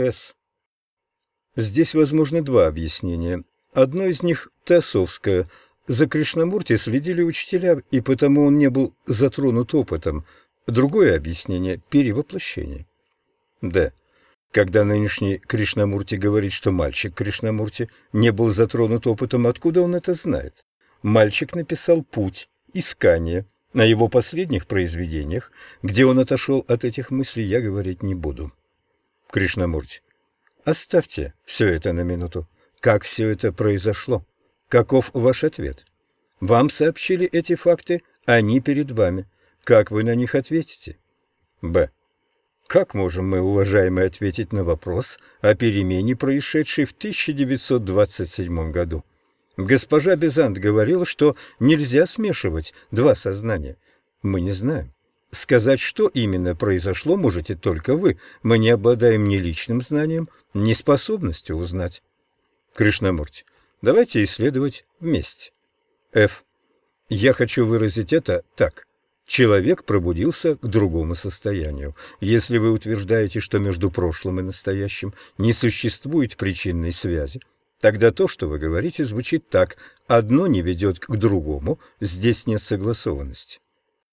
С. Здесь возможно два объяснения. Одно из них теософское. За Кришнамурти следили учителя, и потому он не был затронут опытом. Другое объяснение – перевоплощение. Д. Когда нынешний Кришнамурти говорит, что мальчик Кришнамурти не был затронут опытом, откуда он это знает? Мальчик написал «Путь», «Искание». На его последних произведениях, где он отошел от этих мыслей, я говорить не буду. Кришнамурти. Оставьте все это на минуту. Как все это произошло? Каков ваш ответ? Вам сообщили эти факты, они перед вами. Как вы на них ответите? Б. Как можем мы, уважаемые, ответить на вопрос о перемене, происшедшей в 1927 году? Госпожа Безант говорила, что нельзя смешивать два сознания. Мы не знаем. Сказать, что именно произошло, можете только вы. Мы не обладаем ни личным знанием, ни способностью узнать. Кришнамурти, давайте исследовать вместе. Ф. Я хочу выразить это так. Человек пробудился к другому состоянию. Если вы утверждаете, что между прошлым и настоящим не существует причинной связи, тогда то, что вы говорите, звучит так. Одно не ведет к другому, здесь нет согласованности.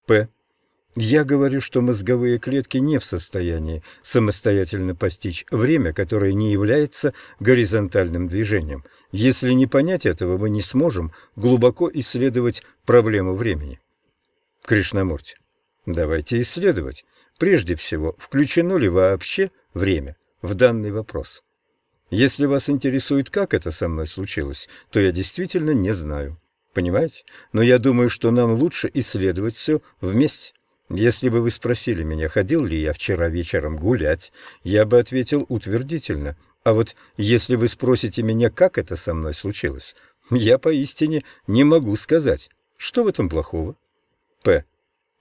П. Я говорю, что мозговые клетки не в состоянии самостоятельно постичь время, которое не является горизонтальным движением. Если не понять этого, мы не сможем глубоко исследовать проблему времени. Кришнамурти. Давайте исследовать. Прежде всего, включено ли вообще время в данный вопрос? Если вас интересует, как это со мной случилось, то я действительно не знаю. Понимаете? Но я думаю, что нам лучше исследовать все вместе. Если бы вы спросили меня, ходил ли я вчера вечером гулять, я бы ответил утвердительно. А вот если вы спросите меня, как это со мной случилось, я поистине не могу сказать. Что в этом плохого? П.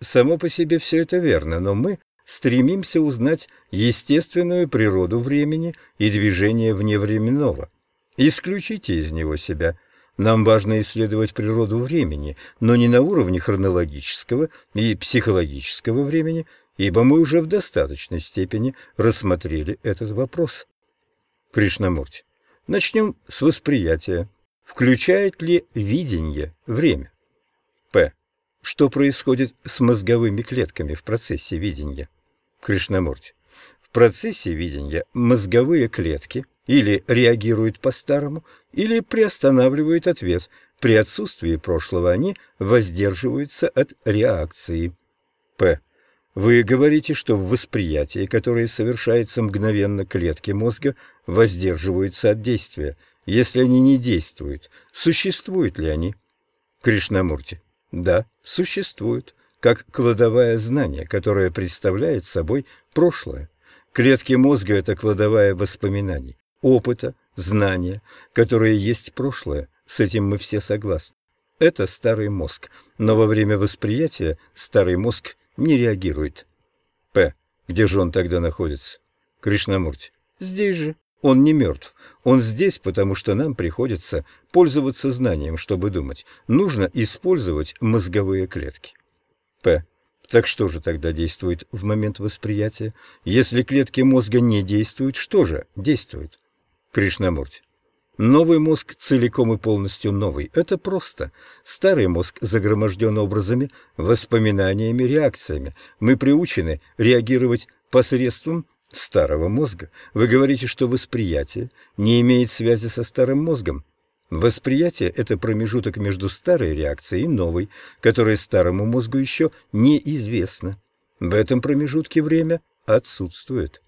Само по себе все это верно, но мы стремимся узнать естественную природу времени и движения вневременного. Исключите из него себя. Нам важно исследовать природу времени, но не на уровне хронологического и психологического времени, ибо мы уже в достаточной степени рассмотрели этот вопрос. Кришнамурти. Начнем с восприятия. Включает ли видение время? П. Что происходит с мозговыми клетками в процессе видения? Кришнамурти. Процессе видения мозговые клетки или реагируют по-старому, или приостанавливают ответ. При отсутствии прошлого они воздерживаются от реакции. П. Вы говорите, что в восприятии, которое совершается мгновенно клетки мозга, воздерживаются от действия. Если они не действуют, существуют ли они? Кришнамурти. Да, существует, как кладовая знания, которая представляет собой прошлое. Клетки мозга – это кладовая воспоминаний, опыта, знания, которые есть прошлое, с этим мы все согласны. Это старый мозг, но во время восприятия старый мозг не реагирует. П. Где же он тогда находится? Кришнамурти. Здесь же. Он не мертв. Он здесь, потому что нам приходится пользоваться знанием, чтобы думать. Нужно использовать мозговые клетки. П. Так что же тогда действует в момент восприятия? Если клетки мозга не действуют, что же действует? Кришнамурти. Новый мозг целиком и полностью новый. Это просто. Старый мозг загроможден образами, воспоминаниями, реакциями. Мы приучены реагировать посредством старого мозга. Вы говорите, что восприятие не имеет связи со старым мозгом. Восприятие – это промежуток между старой реакцией и новой, которая старому мозгу еще неизвестна. В этом промежутке время отсутствует.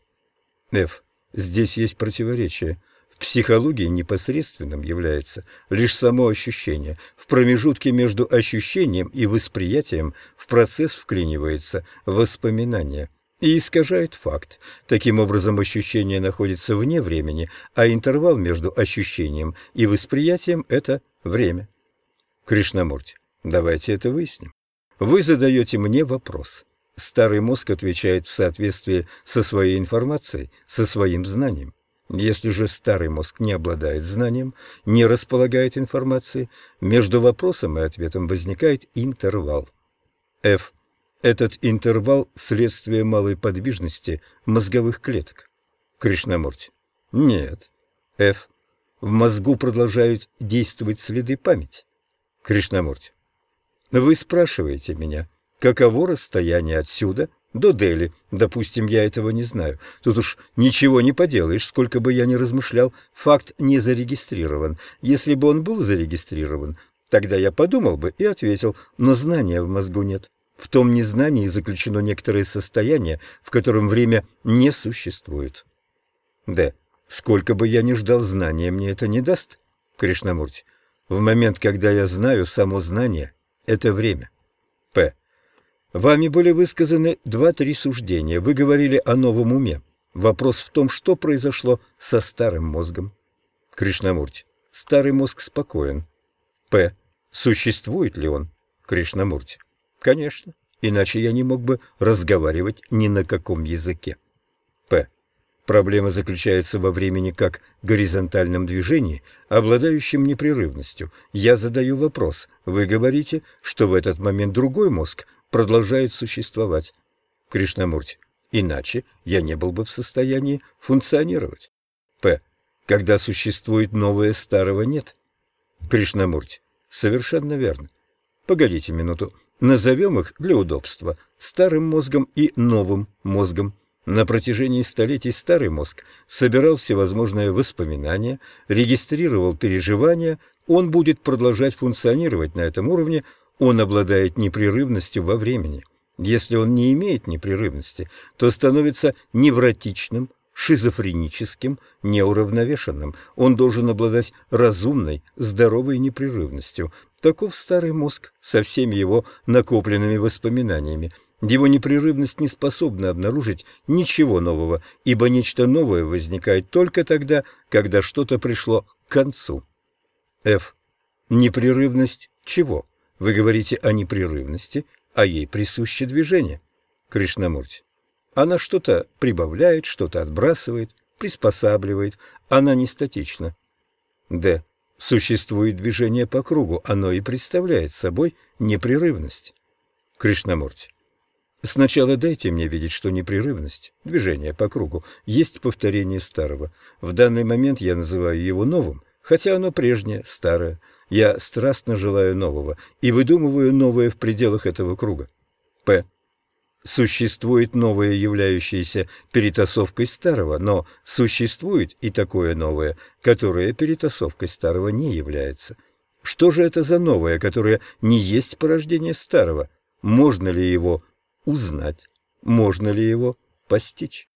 F. Здесь есть противоречие. В психологии непосредственным является лишь само ощущение. В промежутке между ощущением и восприятием в процесс вклинивается воспоминание – и искажает факт. Таким образом, ощущение находится вне времени, а интервал между ощущением и восприятием – это время. Кришнамурти, давайте это выясним. Вы задаете мне вопрос. Старый мозг отвечает в соответствии со своей информацией, со своим знанием. Если же старый мозг не обладает знанием, не располагает информацией, между вопросом и ответом возникает интервал. F. Этот интервал – следствие малой подвижности мозговых клеток. Кришнамурти. Нет. Ф. В мозгу продолжают действовать следы памяти. Кришнамурти. Вы спрашиваете меня, каково расстояние отсюда до Дели? Допустим, я этого не знаю. Тут уж ничего не поделаешь, сколько бы я ни размышлял, факт не зарегистрирован. Если бы он был зарегистрирован, тогда я подумал бы и ответил, но знания в мозгу нет. В том незнании заключено некоторое состояние, в котором время не существует. Д. Сколько бы я ни ждал знания, мне это не даст, Кришнамурти. В момент, когда я знаю, само знание — это время. П. Вами были высказаны два-три суждения. Вы говорили о новом уме. Вопрос в том, что произошло со старым мозгом. Кришнамурти. Старый мозг спокоен. П. Существует ли он? Кришнамурти. Конечно, иначе я не мог бы разговаривать ни на каком языке. П. Проблема заключается во времени как горизонтальном движении, обладающем непрерывностью. Я задаю вопрос. Вы говорите, что в этот момент другой мозг продолжает существовать. Кришнамурти. Иначе я не был бы в состоянии функционировать. П. Когда существует новое, старого нет. Кришнамурти. Совершенно верно. Погодите минуту. Назовем их для удобства старым мозгом и новым мозгом. На протяжении столетий старый мозг собирал всевозможные воспоминания, регистрировал переживания, он будет продолжать функционировать на этом уровне, он обладает непрерывностью во времени. Если он не имеет непрерывности, то становится невротичным, шизофреническим, неуравновешенным. Он должен обладать разумной, здоровой непрерывностью. Таков старый мозг со всеми его накопленными воспоминаниями. Его непрерывность не способна обнаружить ничего нового, ибо нечто новое возникает только тогда, когда что-то пришло к концу. F. Непрерывность чего? Вы говорите о непрерывности, а ей присуще движение. Кришнамурти. Она что-то прибавляет, что-то отбрасывает, приспосабливает, она не статична. Д. Существует движение по кругу, оно и представляет собой непрерывность. Кришнамурти. Сначала дайте мне видеть, что непрерывность, движение по кругу, есть повторение старого. В данный момент я называю его новым, хотя оно прежнее, старое. Я страстно желаю нового и выдумываю новое в пределах этого круга. П. Существует новое, являющееся перетасовкой старого, но существует и такое новое, которое перетасовкой старого не является. Что же это за новое, которое не есть порождение старого? Можно ли его узнать, можно ли его постичь.